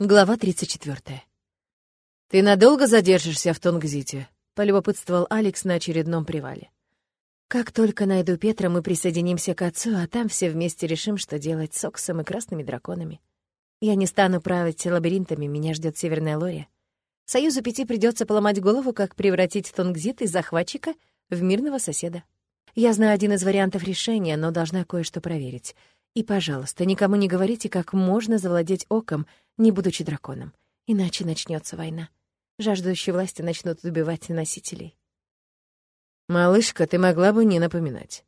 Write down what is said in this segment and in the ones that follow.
Глава 34. «Ты надолго задержишься в Тонгзите?» — полюбопытствовал Алекс на очередном привале. «Как только найду Петра, мы присоединимся к отцу, а там все вместе решим, что делать с Оксом и красными драконами. Я не стану править лабиринтами, меня ждет Северная Лория. Союзу Пяти придется поломать голову, как превратить Тонгзит из захватчика в мирного соседа. Я знаю один из вариантов решения, но должна кое-что проверить. И, пожалуйста, никому не говорите, как можно завладеть Оком, не будучи драконом. Иначе начнется война. Жаждущие власти начнут убивать носителей. «Малышка, ты могла бы не напоминать».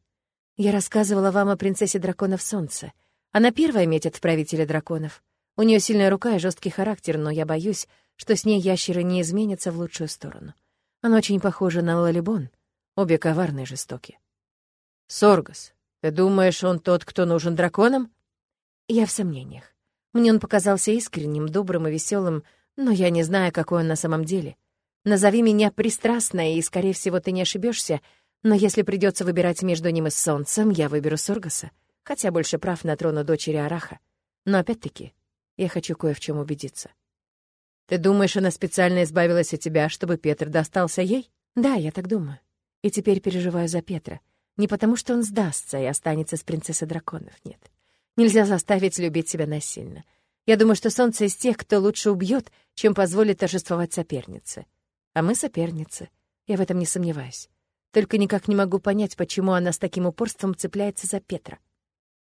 Я рассказывала вам о принцессе драконов Солнца. Она первая метит правителя драконов. У нее сильная рука и жесткий характер, но я боюсь, что с ней ящеры не изменятся в лучшую сторону. Она очень похожа на Лалибон. Обе коварные и жестоки. «Соргас, ты думаешь, он тот, кто нужен драконам?» Я в сомнениях. Мне он показался искренним, добрым и веселым, но я не знаю, какой он на самом деле. Назови меня пристрастной, и, скорее всего, ты не ошибешься, но если придется выбирать между ним и солнцем, я выберу Соргаса, хотя больше прав на трону дочери Араха. Но опять-таки, я хочу кое в чем убедиться. Ты думаешь, она специально избавилась от тебя, чтобы Петр достался ей? Да, я так думаю. И теперь переживаю за Петра. Не потому, что он сдастся и останется с принцессой драконов, нет. Нельзя заставить любить себя насильно. Я думаю, что солнце из тех, кто лучше убьет, чем позволит торжествовать сопернице. А мы соперницы. Я в этом не сомневаюсь. Только никак не могу понять, почему она с таким упорством цепляется за Петра.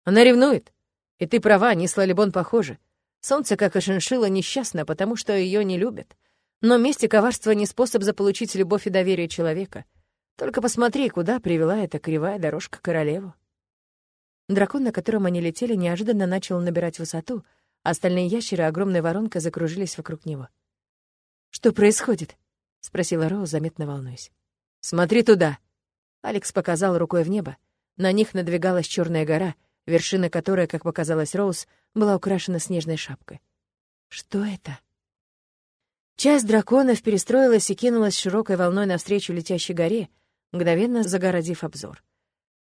Она ревнует. И ты права, с Лалибон похожи. Солнце, как и шиншилла, несчастно, потому что ее не любят. Но месть и коварство не способ заполучить любовь и доверие человека. Только посмотри, куда привела эта кривая дорожка королеву. Дракон, на котором они летели, неожиданно начал набирать высоту, а остальные ящеры огромной воронкой закружились вокруг него. «Что происходит?» — спросила Роуз, заметно волнуясь. «Смотри туда!» Алекс показал рукой в небо. На них надвигалась черная гора, вершина которой, как показалось Роуз, была украшена снежной шапкой. «Что это?» Часть драконов перестроилась и кинулась широкой волной навстречу летящей горе, мгновенно загородив обзор.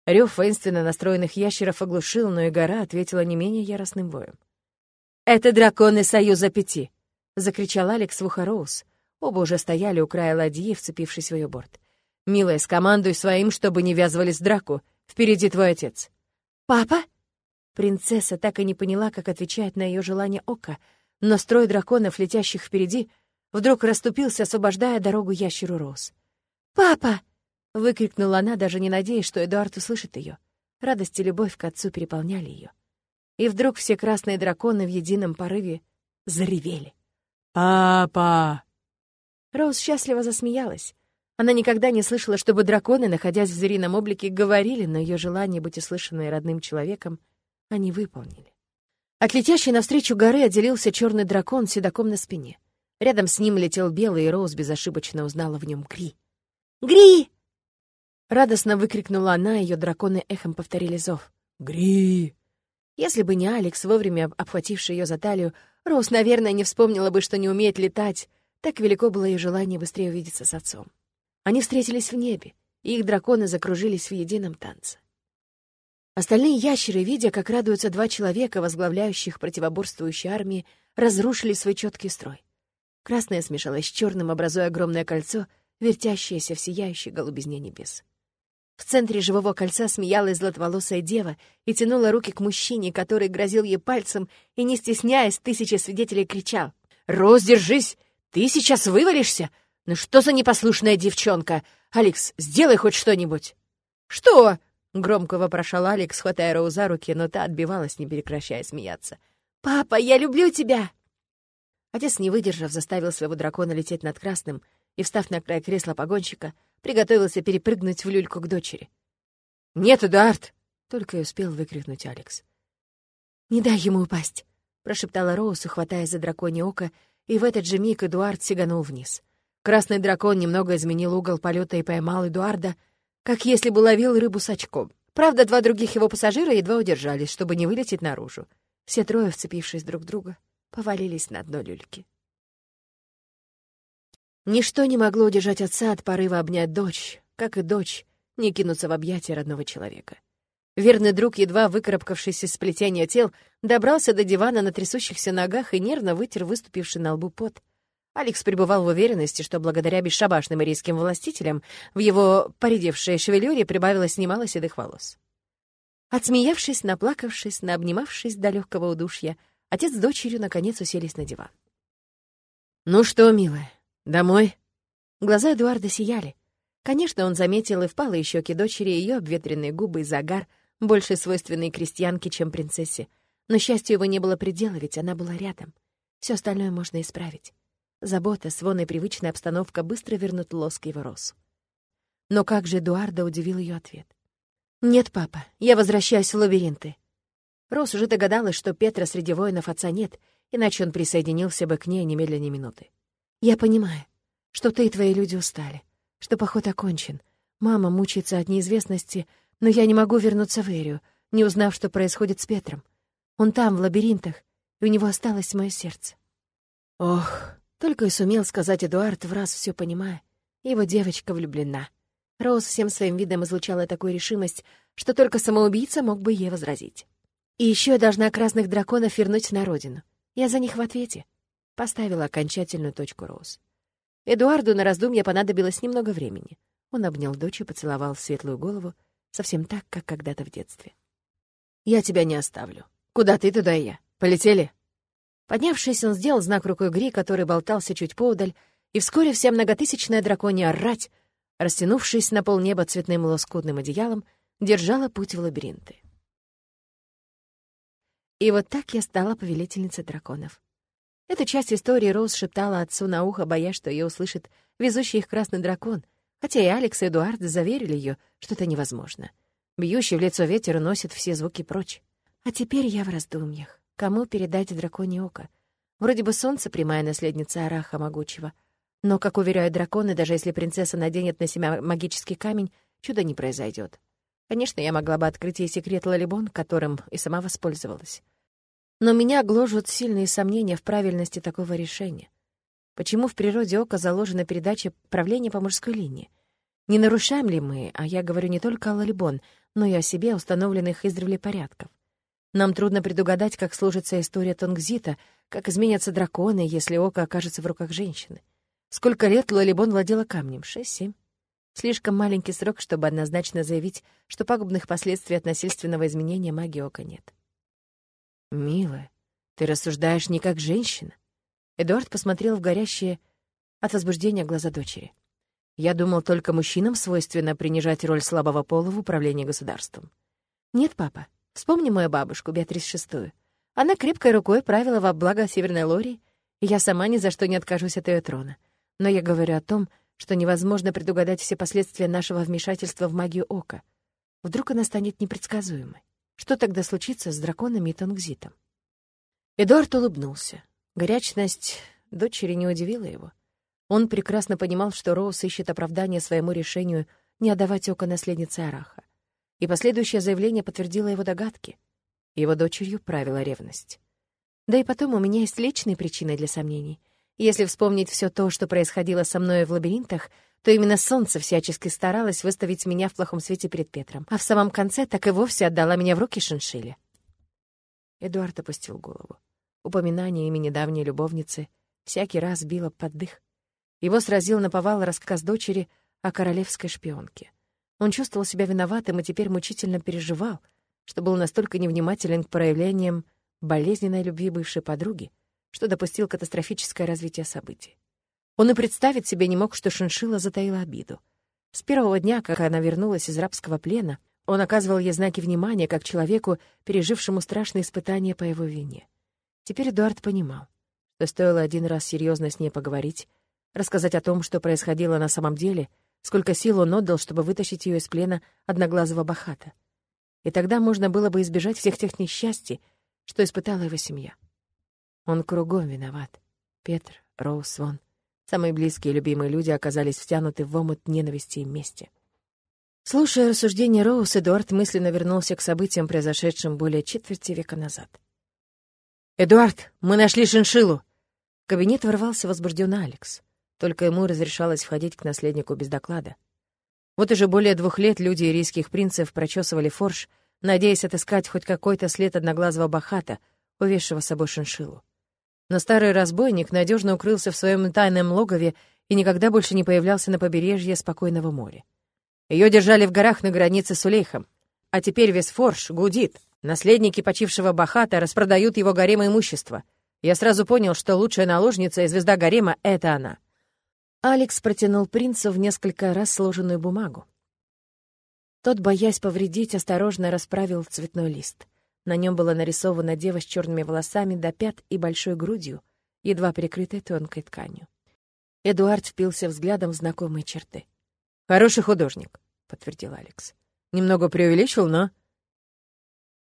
Рев воинственно настроенных ящеров оглушил, но и гора ответила не менее яростным воем. «Это драконы Союза Пяти!» — закричал Алекс в ухо Роуз. Оба уже стояли у края ладьи, вцепившись в ее борт. «Милая, скомандуй своим, чтобы не ввязывались в драку. Впереди твой отец». «Папа?» Принцесса так и не поняла, как отвечать на ее желание ока, но строй драконов, летящих впереди, вдруг расступился, освобождая дорогу ящеру Роуз. «Папа!» — выкрикнула она, даже не надеясь, что Эдуард услышит ее. Радость и любовь к отцу переполняли ее. И вдруг все красные драконы в едином порыве заревели. «Папа!» Роуз счастливо засмеялась. Она никогда не слышала, чтобы драконы, находясь в зверином облике, говорили, но ее желание быть услышанной родным человеком они выполнили. От летящей навстречу горы отделился черный дракон с седаком на спине. Рядом с ним летел белый, и Роуз безошибочно узнала в нем Гри. «Гри!» Радостно выкрикнула она, ее драконы эхом повторили зов. «Гри!» Если бы не Алекс, вовремя обхвативший ее за талию, Роуз, наверное, не вспомнила бы, что не умеет летать. Так велико было ее желание быстрее увидеться с отцом. Они встретились в небе, и их драконы закружились в едином танце. Остальные ящеры, видя, как радуются два человека, возглавляющих противоборствующие армии, разрушили свой четкий строй. Красное смешалось с черным, образуя огромное кольцо, вертящееся в сияющей голубизне небес. В центре живого кольца смеялась златоволосая дева и тянула руки к мужчине, который грозил ей пальцем и, не стесняясь, тысячи свидетелей кричал. «Роз, держись! Ты сейчас вывалишься? Ну что за непослушная девчонка? Алекс, сделай хоть что-нибудь!» «Что?» — громко вопрошал Алекс, хватая Роу за руки, но та отбивалась, не прекращая смеяться. «Папа, я люблю тебя!» Отец, не выдержав, заставил своего дракона лететь над красным и, встав на край кресла погонщика, приготовился перепрыгнуть в люльку к дочери. «Нет, Эдуард!» — только и успел выкрикнуть Алекс. «Не дай ему упасть!» — прошептала Роуз, хватаясь за драконье око, и в этот же миг Эдуард сиганул вниз. Красный дракон немного изменил угол полета и поймал Эдуарда, как если бы ловил рыбу с очком. Правда, два других его пассажира едва удержались, чтобы не вылететь наружу. Все трое, вцепившись друг в друга, повалились на дно люльки. Ничто не могло удержать отца от порыва обнять дочь, как и дочь, не кинуться в объятия родного человека. Верный друг, едва выкарабкавшись из сплетения тел, добрался до дивана на трясущихся ногах и нервно вытер выступивший на лбу пот. Алекс пребывал в уверенности, что благодаря бесшабашным ирийским властителям в его поредевшей шевелюре прибавилось немало седых волос. Отсмеявшись, наплакавшись, наобнимавшись до легкого удушья, отец с дочерью наконец уселись на диван. «Ну что, милая, домой?» Глаза Эдуарда сияли. Конечно, он заметил и впалые щеки дочери, ее обветренные губы и загар, больше свойственные крестьянке, чем принцессе. Но счастью его не было предела, ведь она была рядом. Все остальное можно исправить. Забота, свон и привычная обстановка быстро вернут лоск его росу. Но как же Эдуарда удивил ее ответ. «Нет, папа, я возвращаюсь в лабиринты». Рос уже догадалась, что Петра среди воинов отца нет, иначе он присоединился бы к ней немедленно минуты. «Я понимаю, что ты и твои люди устали, что поход окончен. Мама мучается от неизвестности, но я не могу вернуться в Эрию, не узнав, что происходит с Петром. Он там, в лабиринтах, и у него осталось мое сердце». «Ох», — только и сумел сказать Эдуард, в раз все понимая. Его девочка влюблена. Роуз всем своим видом излучала такую решимость, что только самоубийца мог бы ей возразить. «И еще я должна красных драконов вернуть на родину. Я за них в ответе», — поставила окончательную точку Роуз. Эдуарду на раздумье понадобилось немного времени. Он обнял дочь и поцеловал в светлую голову, совсем так, как когда-то в детстве. «Я тебя не оставлю. Куда ты, туда и я. Полетели?» Поднявшись, он сделал знак рукой Гри, который болтался чуть поудаль, и вскоре вся многотысячная драконья рать растянувшись на полнеба цветным лоскутным одеялом, держала путь в лабиринты. И вот так я стала повелительницей драконов. Эту часть истории Роуз шептала отцу на ухо, боясь, что ее услышит везущий их красный дракон, хотя и Алекс и Эдуард заверили ее, что это невозможно. Бьющий в лицо ветер уносит все звуки прочь. А теперь я в раздумьях. Кому передать драконье око? Вроде бы солнце, прямая наследница Араха Могучего — но, как уверяют драконы, даже если принцесса наденет на себя магический камень, чудо не произойдет. Конечно, я могла бы открыть ей секрет Лалибон, которым и сама воспользовалась. Но меня гложут сильные сомнения в правильности такого решения. Почему в природе ока заложена передача правления по мужской линии? Не нарушаем ли мы, а я говорю не только о Лалибон, но и о себе установленных издревле порядков? Нам трудно предугадать, как сложится история Тонгзита, как изменятся драконы, если око окажется в руках женщины. Сколько лет Лолибон владела камнем? Шесть-семь. Слишком маленький срок, чтобы однозначно заявить, что пагубных последствий от насильственного изменения магии ока нет. «Милая, ты рассуждаешь не как женщина». Эдуард посмотрел в горящие от возбуждения глаза дочери. «Я думал, только мужчинам свойственно принижать роль слабого пола в управлении государством». «Нет, папа. Вспомни мою бабушку, Беатрис Шестую. Она крепкой рукой правила во благо Северной Лории, и я сама ни за что не откажусь от ее трона. Но я говорю о том, что невозможно предугадать все последствия нашего вмешательства в магию ока. Вдруг она станет непредсказуемой. Что тогда случится с драконами и Тонгзитом? Эдуард улыбнулся. Горячность дочери не удивила его. Он прекрасно понимал, что Роуз ищет оправдание своему решению не отдавать око наследнице Араха. И последующее заявление подтвердило его догадки. Его дочерью правила ревность. Да и потом у меня есть личные причины для сомнений — если вспомнить все то, что происходило со мной в лабиринтах, то именно солнце всячески старалось выставить меня в плохом свете перед Петром, а в самом конце так и вовсе отдала меня в руки шиншиле. Эдуард опустил голову. Упоминание имени давней любовницы всякий раз било под дых. Его сразил наповал рассказ дочери о королевской шпионке. Он чувствовал себя виноватым и теперь мучительно переживал, что был настолько невнимателен к проявлениям болезненной любви бывшей подруги, что допустил катастрофическое развитие событий. Он и представить себе не мог, что Шиншила затаила обиду. С первого дня, как она вернулась из рабского плена, он оказывал ей знаки внимания как человеку, пережившему страшные испытания по его вине. Теперь Эдуард понимал, что стоило один раз серьезно с ней поговорить, рассказать о том, что происходило на самом деле, сколько сил он отдал, чтобы вытащить ее из плена одноглазого бахата. И тогда можно было бы избежать всех тех несчастий, что испытала его семья. Он кругом виноват. Петр, Роуз, Свон. Самые близкие и любимые люди оказались втянуты в омут ненависти и мести. Слушая рассуждения Роуз, Эдуард мысленно вернулся к событиям, произошедшим более четверти века назад. «Эдуард, мы нашли шиншилу!» В кабинет ворвался возбужденный Алекс. Только ему разрешалось входить к наследнику без доклада. Вот уже более двух лет люди ирийских принцев прочесывали форш, надеясь отыскать хоть какой-то след одноглазого бахата, увезшего с собой шиншиллу. Но старый разбойник надежно укрылся в своем тайном логове и никогда больше не появлялся на побережье спокойного моря. Ее держали в горах на границе с Улейхом, а теперь весь форш гудит. Наследники почившего Бахата распродают его гарем имущество. Я сразу понял, что лучшая наложница и звезда гарема — это она. Алекс протянул принцу в несколько раз сложенную бумагу. Тот, боясь повредить, осторожно расправил цветной лист. На нем была нарисована дева с черными волосами до пят и большой грудью, едва прикрытой тонкой тканью. Эдуард впился взглядом в знакомые черты. «Хороший художник», — подтвердил Алекс. «Немного преувеличил, но...»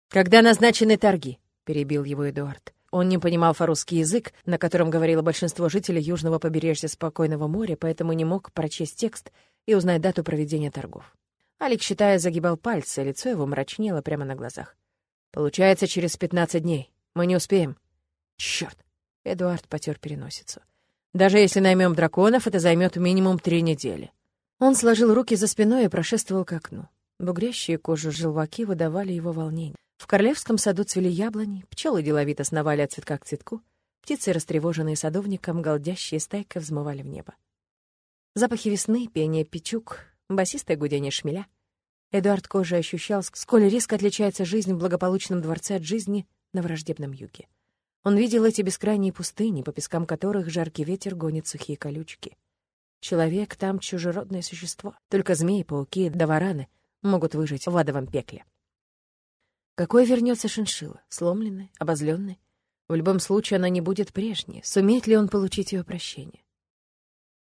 «Когда назначены торги?» — перебил его Эдуард. Он не понимал фарусский язык, на котором говорило большинство жителей южного побережья Спокойного моря, поэтому не мог прочесть текст и узнать дату проведения торгов. Алик, считая, загибал пальцы, лицо его мрачнело прямо на глазах. «Получается, через пятнадцать дней. Мы не успеем». «Чёрт!» — Эдуард потер переносицу. «Даже если наймем драконов, это займет минимум три недели». Он сложил руки за спиной и прошествовал к окну. Бугрящие кожу желваки выдавали его волнение. В королевском саду цвели яблони, пчелы деловито сновали от цветка к цветку, птицы, растревоженные садовником, голдящие стайкой взмывали в небо. Запахи весны, пение печук, басистое гудение шмеля. Эдуард кожей ощущал, сколь резко отличается жизнь в благополучном дворце от жизни на враждебном юге. Он видел эти бескрайние пустыни, по пескам которых жаркий ветер гонит сухие колючки. Человек там чужеродное существо. Только змеи, пауки да вараны могут выжить в адовом пекле. Какой вернется шиншилла? Сломленная, обозленная? В любом случае она не будет прежней. Сумеет ли он получить ее прощение?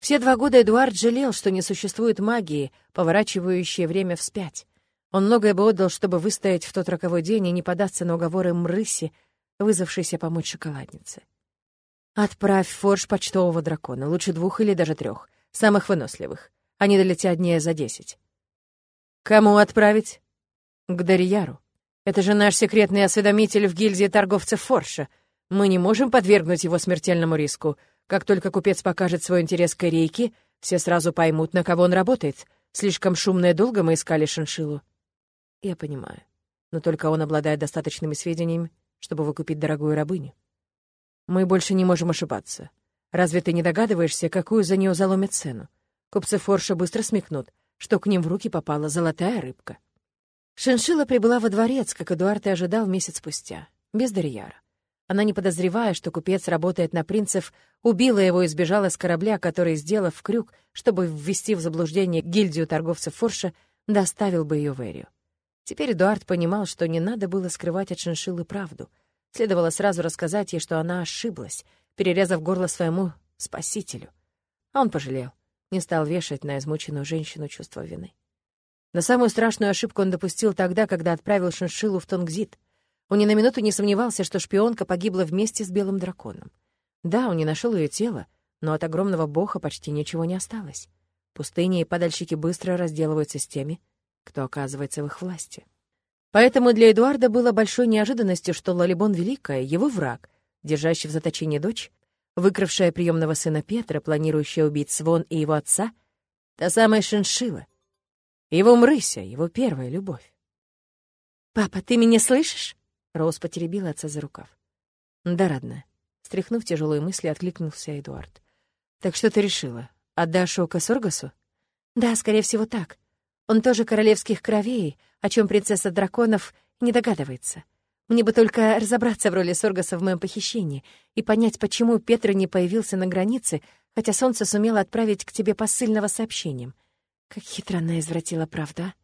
Все два года Эдуард жалел, что не существует магии, поворачивающей время вспять. Он многое бы отдал, чтобы выстоять в тот роковой день и не податься на уговоры Мрыси, вызвавшейся помочь шоколаднице. «Отправь форш почтового дракона, лучше двух или даже трех, самых выносливых. Они долетят дней за десять». «Кому отправить?» «К Дарьяру. Это же наш секретный осведомитель в гильдии торговцев Форша. Мы не можем подвергнуть его смертельному риску. Как только купец покажет свой интерес к рейке, все сразу поймут, на кого он работает. Слишком шумно и долго мы искали шиншилу. Я понимаю. Но только он обладает достаточными сведениями, чтобы выкупить дорогую рабыню. Мы больше не можем ошибаться. Разве ты не догадываешься, какую за нее заломят цену? Купцы Форша быстро смекнут, что к ним в руки попала золотая рыбка. Шиншила прибыла во дворец, как Эдуард и ожидал месяц спустя, без Дарьяра. Она, не подозревая, что купец работает на принцев, убила его и сбежала с корабля, который, сделав крюк, чтобы ввести в заблуждение гильдию торговцев Форша, доставил бы ее в Эрию. Теперь Эдуард понимал, что не надо было скрывать от Шиншилы правду. Следовало сразу рассказать ей, что она ошиблась, перерезав горло своему спасителю. А он пожалел, не стал вешать на измученную женщину чувство вины. Но самую страшную ошибку он допустил тогда, когда отправил Шиншилу в Тонгзит. Он ни на минуту не сомневался, что шпионка погибла вместе с Белым Драконом. Да, он не нашел ее тело, но от огромного бога почти ничего не осталось. Пустыни и падальщики быстро разделываются с теми, кто оказывается в их власти. Поэтому для Эдуарда было большой неожиданностью, что Лалибон Великая, его враг, держащий в заточении дочь, выкравшая приемного сына Петра, планирующая убить Свон и его отца, та самая Шиншила, его Мрыся, его первая любовь. «Папа, ты меня слышишь?» Роуз потеребила отца за рукав. «Да, родная». Стряхнув тяжелые мысли, откликнулся Эдуард. «Так что ты решила? Отдашь Ока Соргасу?» «Да, скорее всего, так. Он тоже королевских кровей, о чем принцесса драконов не догадывается. Мне бы только разобраться в роли Соргаса в моем похищении и понять, почему Петр не появился на границе, хотя солнце сумело отправить к тебе посыльного сообщением. Как хитро она извратила, правда?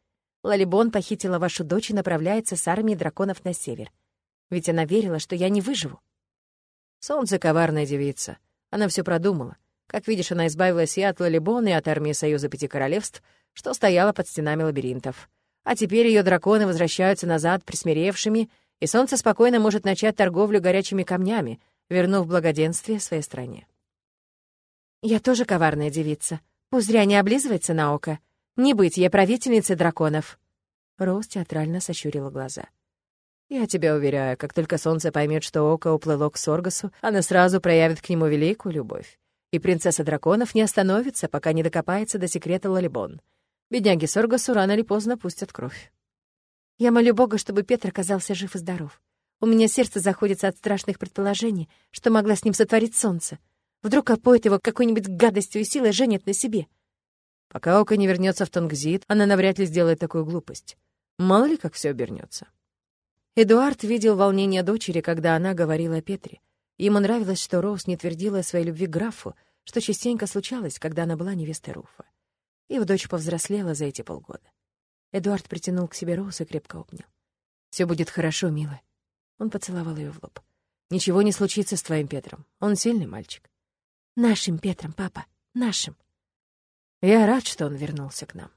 Лалибон похитила вашу дочь и направляется с армией драконов на север. Ведь она верила, что я не выживу. Солнце — коварная девица. Она все продумала. Как видишь, она избавилась и от Лалибона, и от армии Союза Пяти Королевств, что стояла под стенами лабиринтов. А теперь ее драконы возвращаются назад присмиревшими, и солнце спокойно может начать торговлю горячими камнями, вернув благоденствие своей стране. «Я тоже коварная девица», Пусть зря не облизывается на око. Не быть ей правительницей драконов. Роуз театрально сощурила глаза. «Я тебя уверяю, как только солнце поймет, что око уплыло к Соргасу, она сразу проявит к нему великую любовь. И принцесса драконов не остановится, пока не докопается до секрета Лалибон. Бедняги Соргасу рано или поздно пустят кровь». Я молю Бога, чтобы Петр оказался жив и здоров. У меня сердце заходится от страшных предположений, что могла с ним сотворить солнце. Вдруг опоет его какой-нибудь гадостью и силой женит на себе. Пока Ока не вернется в Тонгзит, она навряд ли сделает такую глупость. Мало ли, как все обернется. Эдуард видел волнение дочери, когда она говорила о Петре. Ему нравилось, что Роуз не твердила о своей любви к графу, что частенько случалось, когда она была невестой Руфа. Его дочь повзрослела за эти полгода. Эдуард притянул к себе Роуз и крепко обнял. Все будет хорошо, милая. Он поцеловал ее в лоб. «Ничего не случится с твоим Петром. Он сильный мальчик». «Нашим Петром, папа, нашим». Я рад, что он вернулся к нам.